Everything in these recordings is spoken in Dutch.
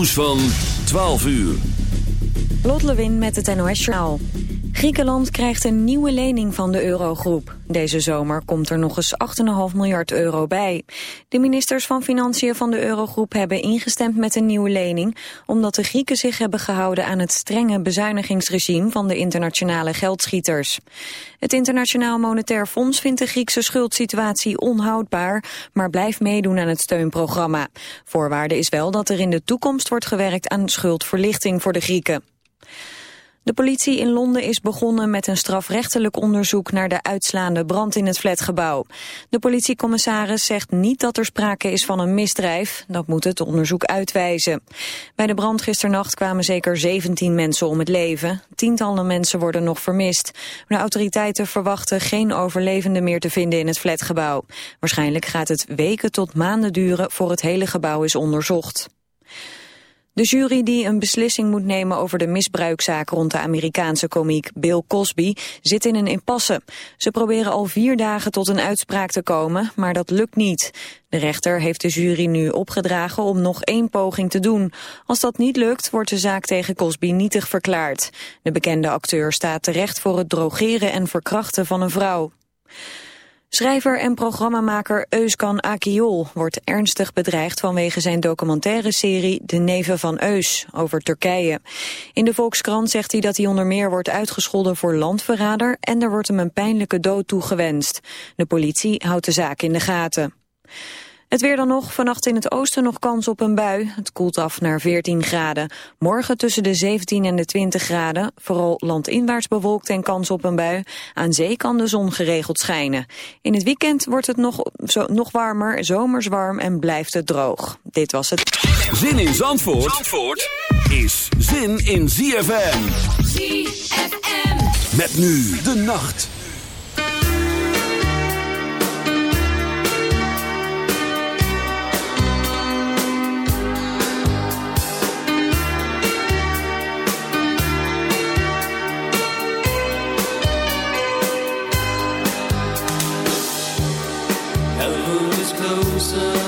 nieuws van 12 uur. Lot Lewin met het NOS Journaal. Griekenland krijgt een nieuwe lening van de Eurogroep. Deze zomer komt er nog eens 8,5 miljard euro bij. De ministers van Financiën van de Eurogroep hebben ingestemd met een nieuwe lening... omdat de Grieken zich hebben gehouden aan het strenge bezuinigingsregime van de internationale geldschieters. Het Internationaal Monetair Fonds vindt de Griekse schuldsituatie onhoudbaar... maar blijft meedoen aan het steunprogramma. Voorwaarde is wel dat er in de toekomst wordt gewerkt aan schuldverlichting voor de Grieken. De politie in Londen is begonnen met een strafrechtelijk onderzoek naar de uitslaande brand in het flatgebouw. De politiecommissaris zegt niet dat er sprake is van een misdrijf. Dat moet het onderzoek uitwijzen. Bij de brand gisternacht kwamen zeker 17 mensen om het leven. Tientallen mensen worden nog vermist. De autoriteiten verwachten geen overlevenden meer te vinden in het flatgebouw. Waarschijnlijk gaat het weken tot maanden duren voor het hele gebouw is onderzocht. De jury die een beslissing moet nemen over de misbruikzaak rond de Amerikaanse komiek Bill Cosby zit in een impasse. Ze proberen al vier dagen tot een uitspraak te komen, maar dat lukt niet. De rechter heeft de jury nu opgedragen om nog één poging te doen. Als dat niet lukt, wordt de zaak tegen Cosby nietig verklaard. De bekende acteur staat terecht voor het drogeren en verkrachten van een vrouw. Schrijver en programmamaker Euskan Akiol wordt ernstig bedreigd vanwege zijn documentaire serie De Neven van Eus over Turkije. In de Volkskrant zegt hij dat hij onder meer wordt uitgescholden voor landverrader en er wordt hem een pijnlijke dood toegewenst. De politie houdt de zaak in de gaten. Het weer dan nog. Vannacht in het oosten nog kans op een bui. Het koelt af naar 14 graden. Morgen tussen de 17 en de 20 graden. Vooral landinwaarts bewolkt en kans op een bui. Aan zee kan de zon geregeld schijnen. In het weekend wordt het nog, zo, nog warmer, zomers warm en blijft het droog. Dit was het. Zin in Zandvoort, Zandvoort is zin in ZFM. ZFM. Met nu de nacht. Closer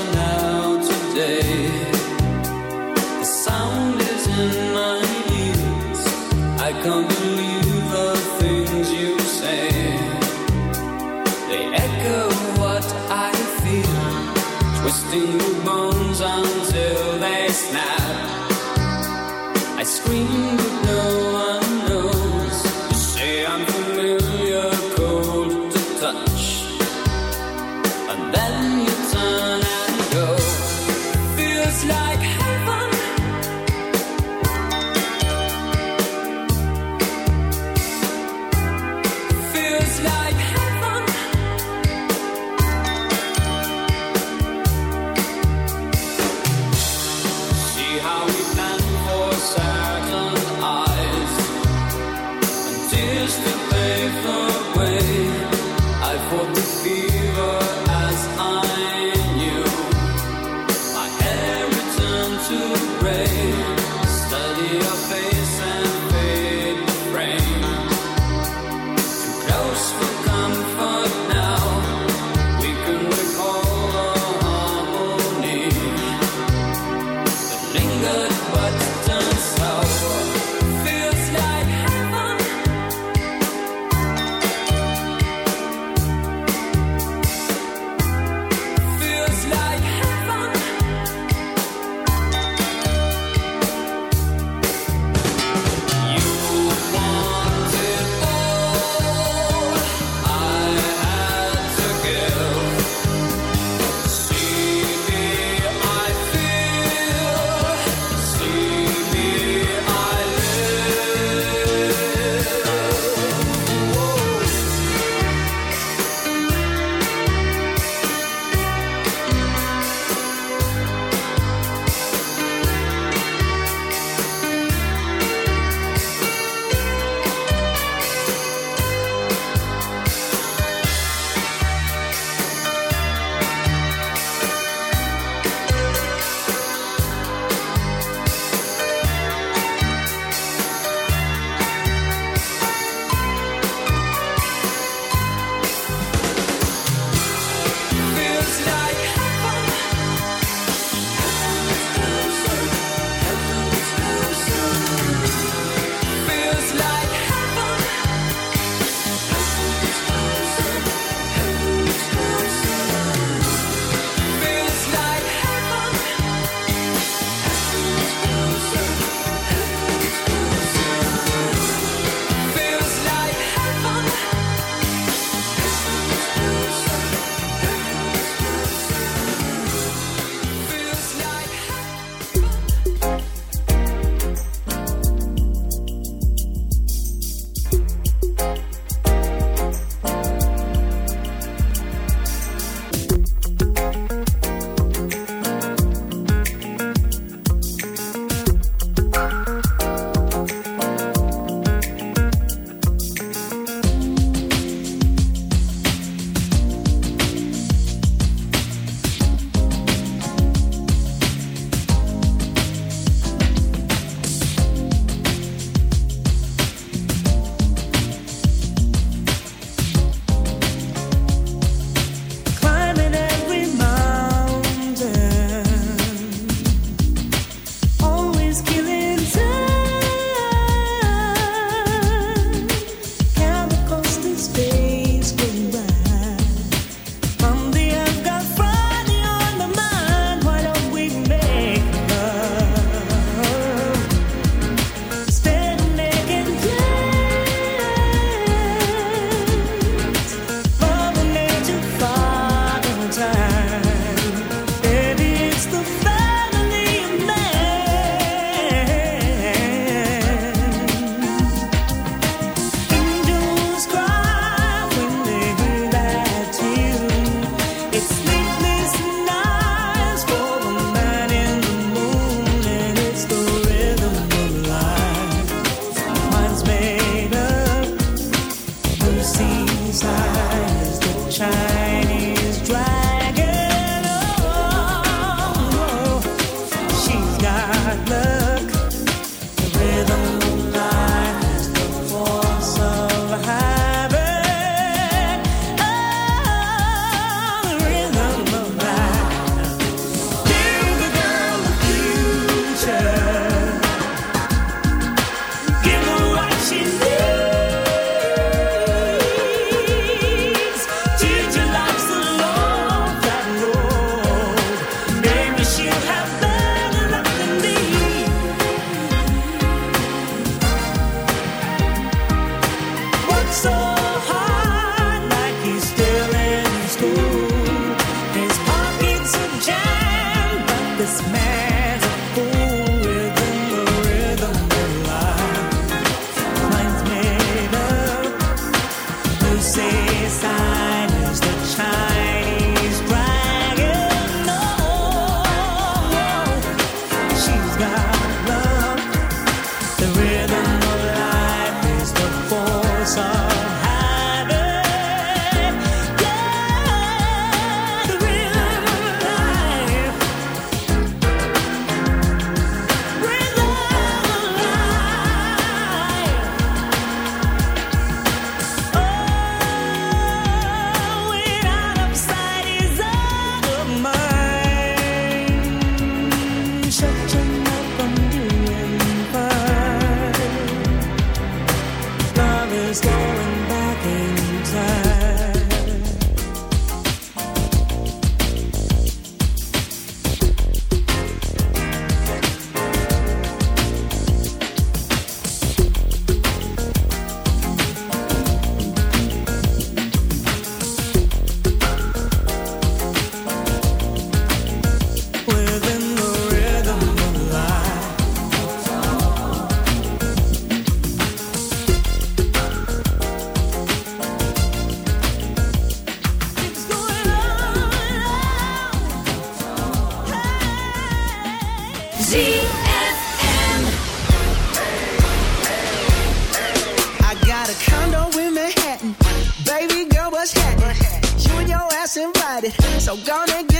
So gonna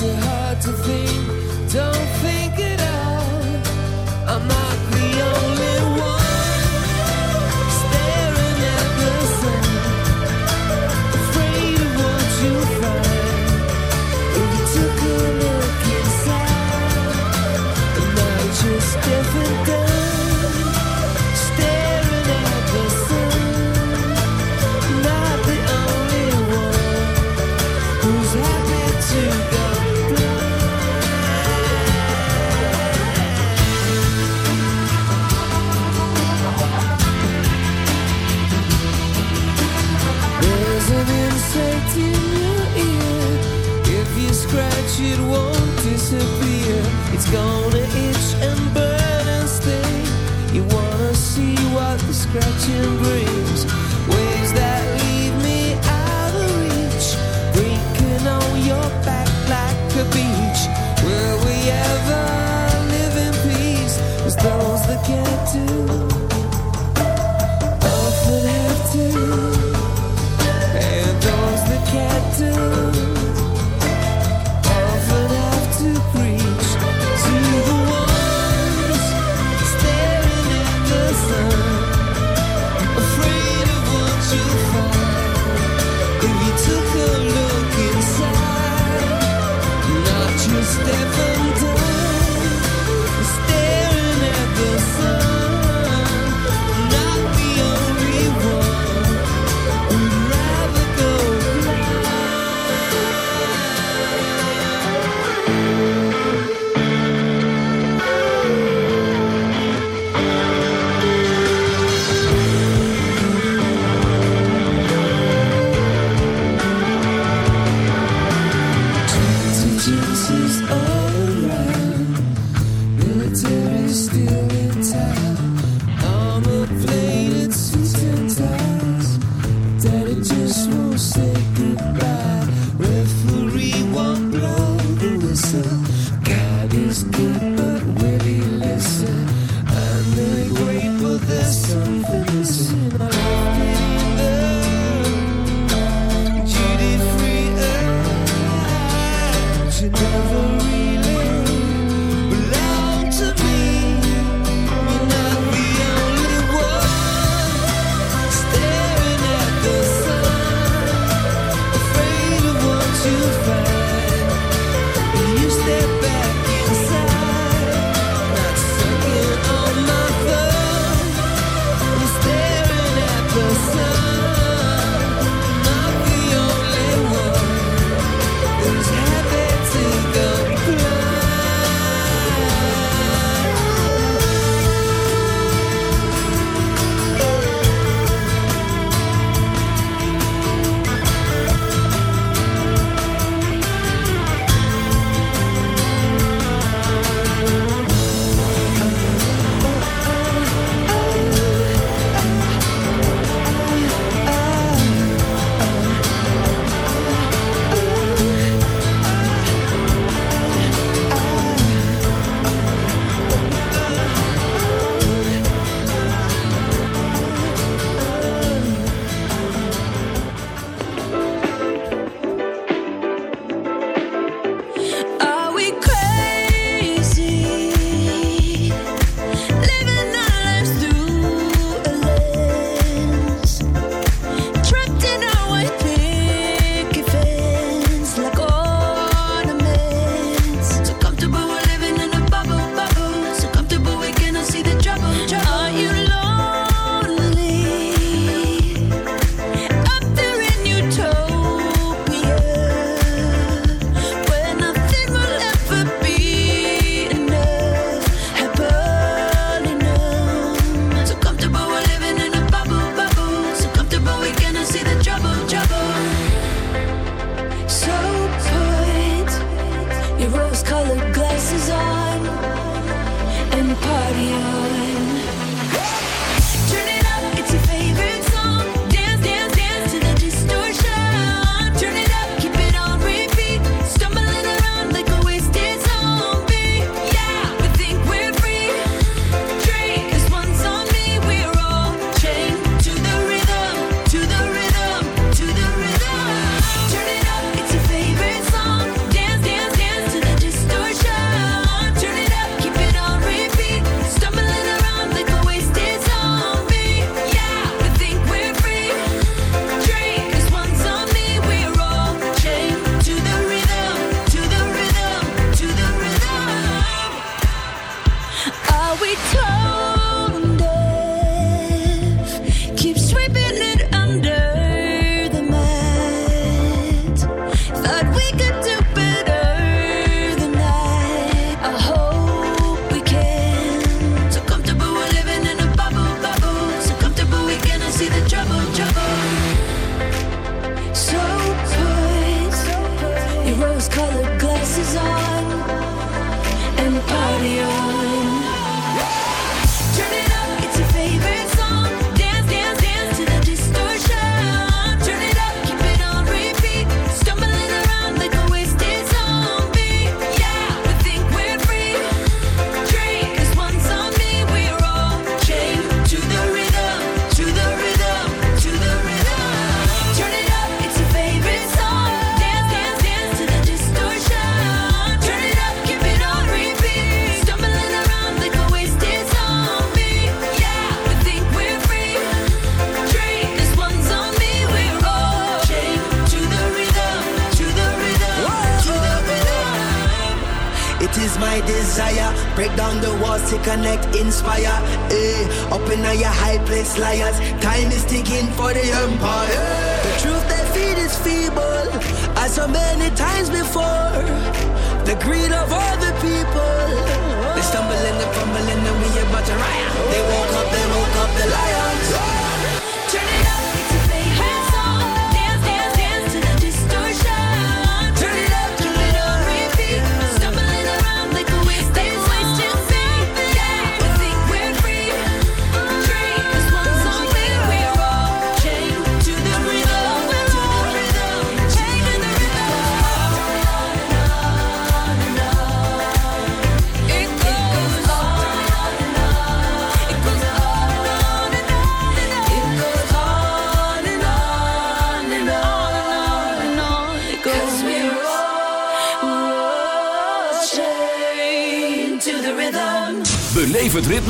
It's hard to think. It's gonna itch and burn and sting. You wanna see what the scratching brings.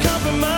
compromise.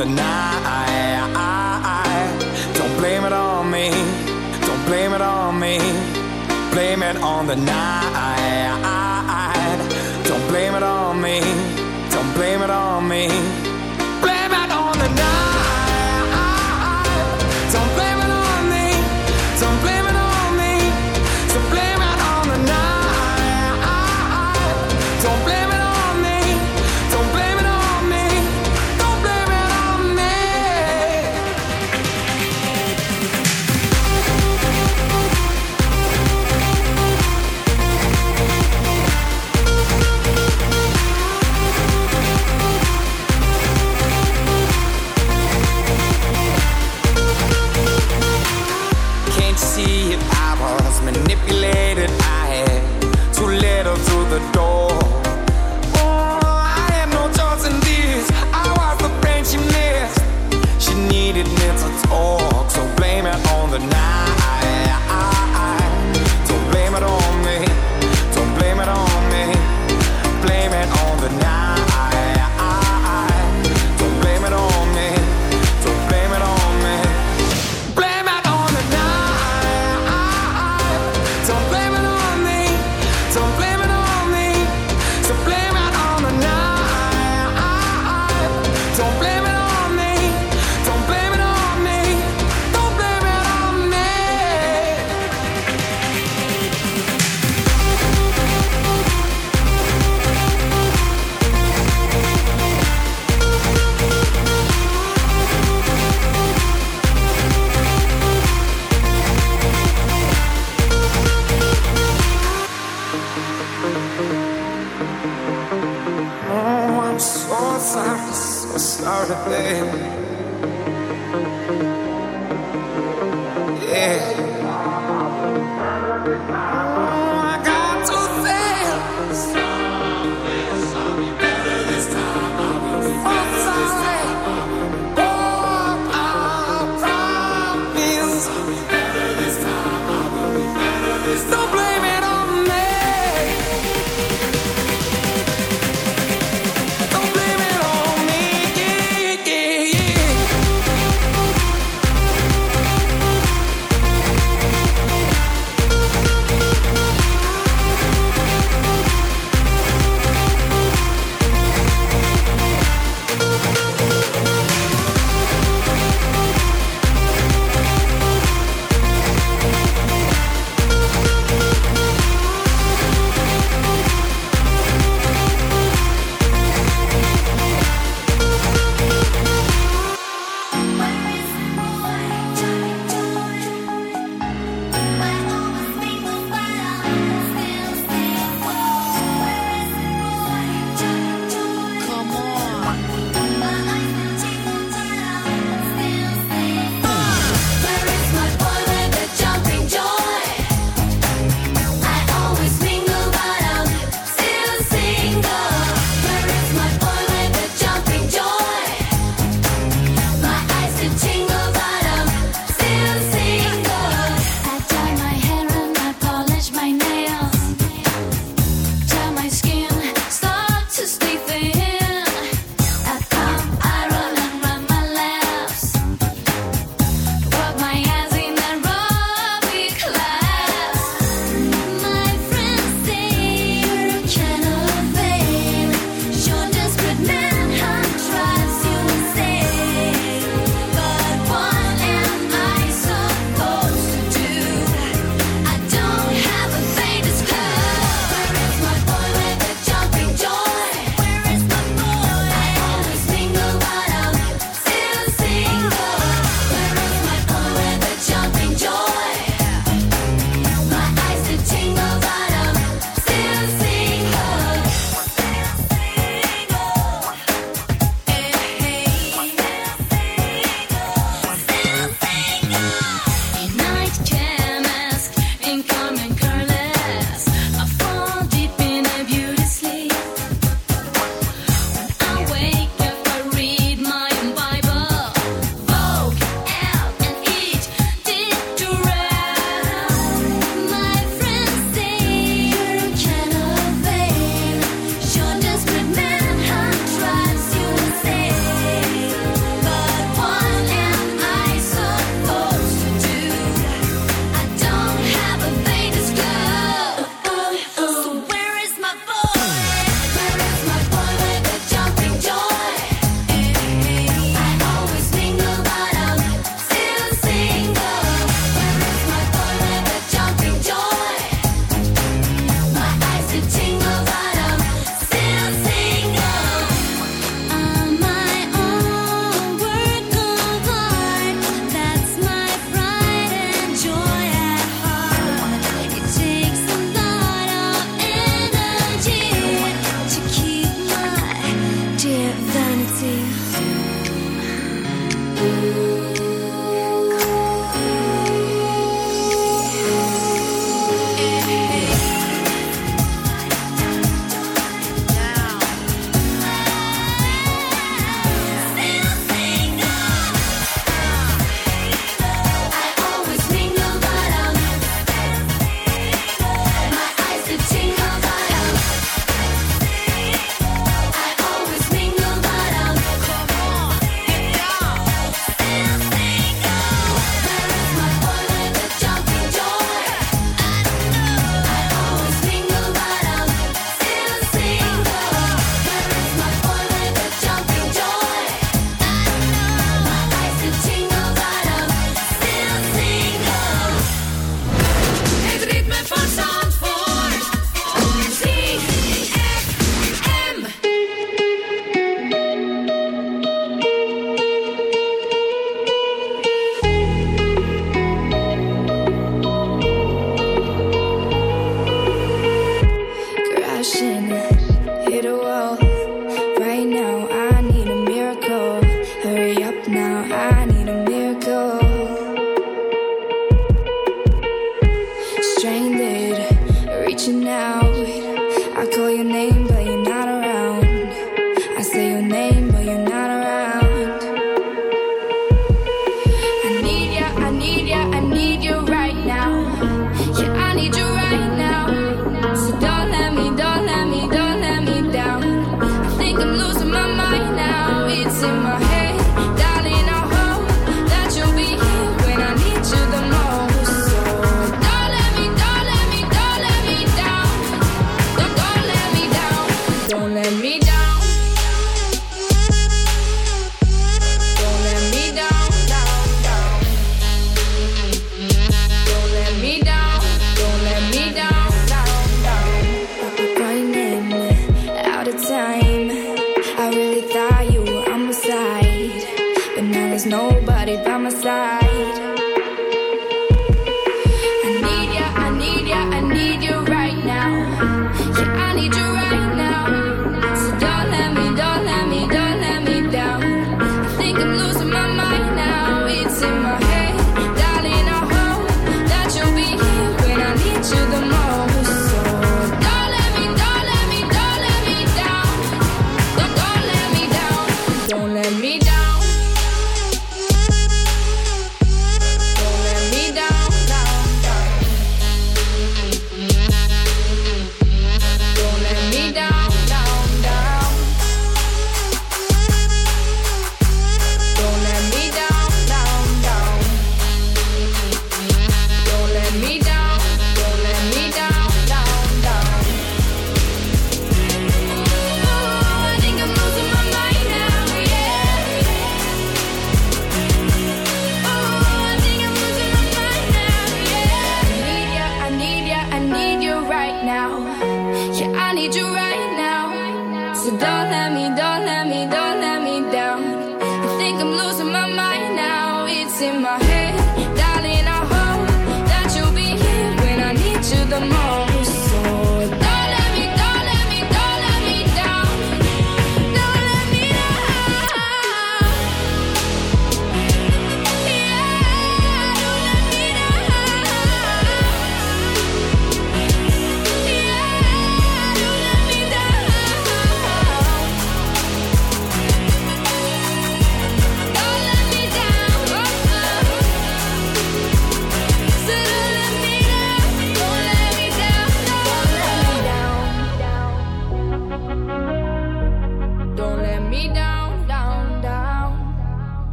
the night.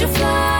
You fly,